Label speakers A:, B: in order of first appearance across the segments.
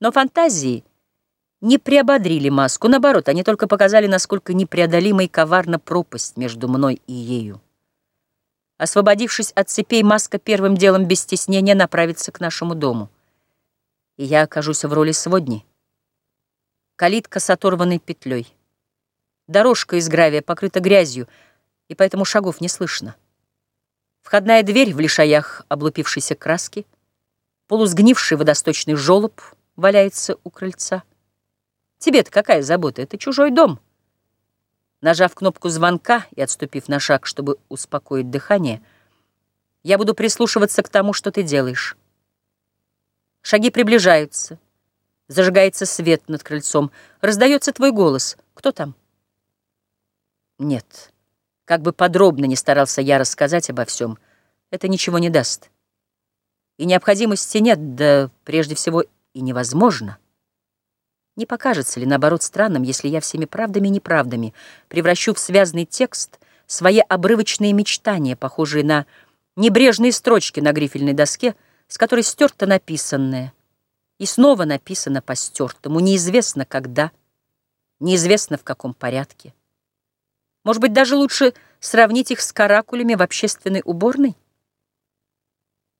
A: Но фантазии не приободрили маску, наоборот, они только показали, насколько непреодолима и коварна пропасть между мной и ею. Освободившись от цепей, маска первым делом без стеснения направится к нашему дому. И я окажусь в роли сводни. Калитка с оторванной петлей. Дорожка из гравия покрыта грязью, и поэтому шагов не слышно. Входная дверь в лишаях облупившейся краски, полусгнивший водосточный желоб валяется у крыльца. Тебе-то какая забота? Это чужой дом. Нажав кнопку звонка и отступив на шаг, чтобы успокоить дыхание, я буду прислушиваться к тому, что ты делаешь. Шаги приближаются. Зажигается свет над крыльцом. Раздается твой голос. Кто там? Нет. Как бы подробно ни старался я рассказать обо всем, это ничего не даст. И необходимости нет, да прежде всего и невозможно. Не покажется ли, наоборот, странным, если я всеми правдами и неправдами превращу в связанный текст свои обрывочные мечтания, похожие на небрежные строчки на грифельной доске, с которой стерто написанное, и снова написано по стертому, неизвестно когда, неизвестно в каком порядке. Может быть, даже лучше сравнить их с каракулями в общественной уборной?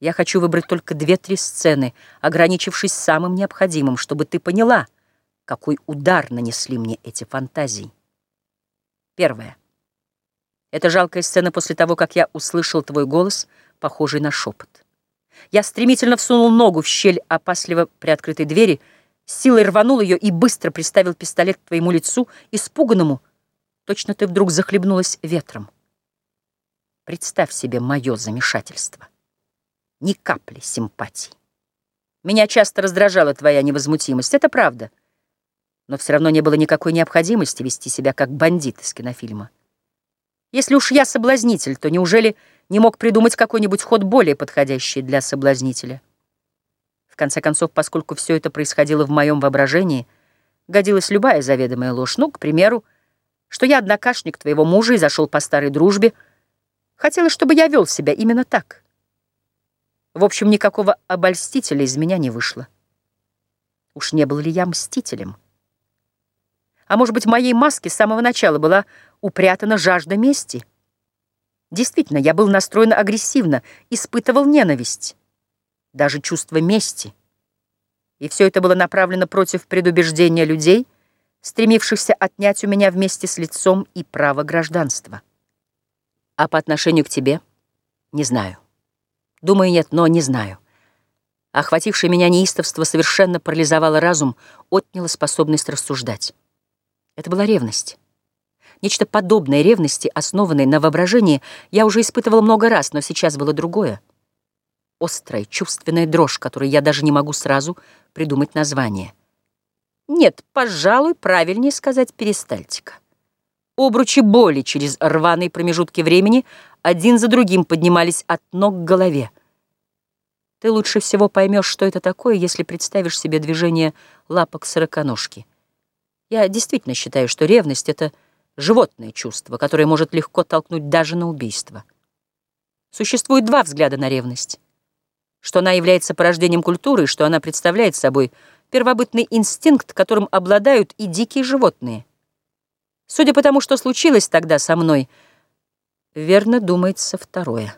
A: Я хочу выбрать только две-три сцены, ограничившись самым необходимым, чтобы ты поняла, какой удар нанесли мне эти фантазии. Первое. Это жалкая сцена после того, как я услышал твой голос, похожий на шепот. Я стремительно всунул ногу в щель опасливо приоткрытой двери, силой рванул ее и быстро приставил пистолет к твоему лицу, испуганному, точно ты вдруг захлебнулась ветром. Представь себе мое замешательство ни капли симпатий. Меня часто раздражала твоя невозмутимость, это правда. Но все равно не было никакой необходимости вести себя как бандит из кинофильма. Если уж я соблазнитель, то неужели не мог придумать какой-нибудь ход более подходящий для соблазнителя? В конце концов, поскольку все это происходило в моем воображении, годилась любая заведомая ложь. Ну, к примеру, что я однокашник твоего мужа и зашел по старой дружбе. Хотелось, чтобы я вел себя именно так. В общем, никакого обольстителя из меня не вышло. Уж не был ли я мстителем? А может быть, в моей маске с самого начала была упрятана жажда мести? Действительно, я был настроен агрессивно, испытывал ненависть, даже чувство мести. И все это было направлено против предубеждения людей, стремившихся отнять у меня вместе с лицом и право гражданства. А по отношению к тебе — не знаю. Думаю, нет, но не знаю. Охватившее меня неистовство совершенно парализовало разум, отняло способность рассуждать. Это была ревность. Нечто подобное ревности, основанной на воображении, я уже испытывал много раз, но сейчас было другое. Острая, чувственная дрожь, которой я даже не могу сразу придумать название. Нет, пожалуй, правильнее сказать перистальтика. Обручи боли через рваные промежутки времени один за другим поднимались от ног к голове. Ты лучше всего поймешь, что это такое, если представишь себе движение лапок сороконожки. Я действительно считаю, что ревность — это животное чувство, которое может легко толкнуть даже на убийство. Существует два взгляда на ревность. Что она является порождением культуры, что она представляет собой первобытный инстинкт, которым обладают и дикие животные — Судя по тому, что случилось тогда со мной, верно думается второе.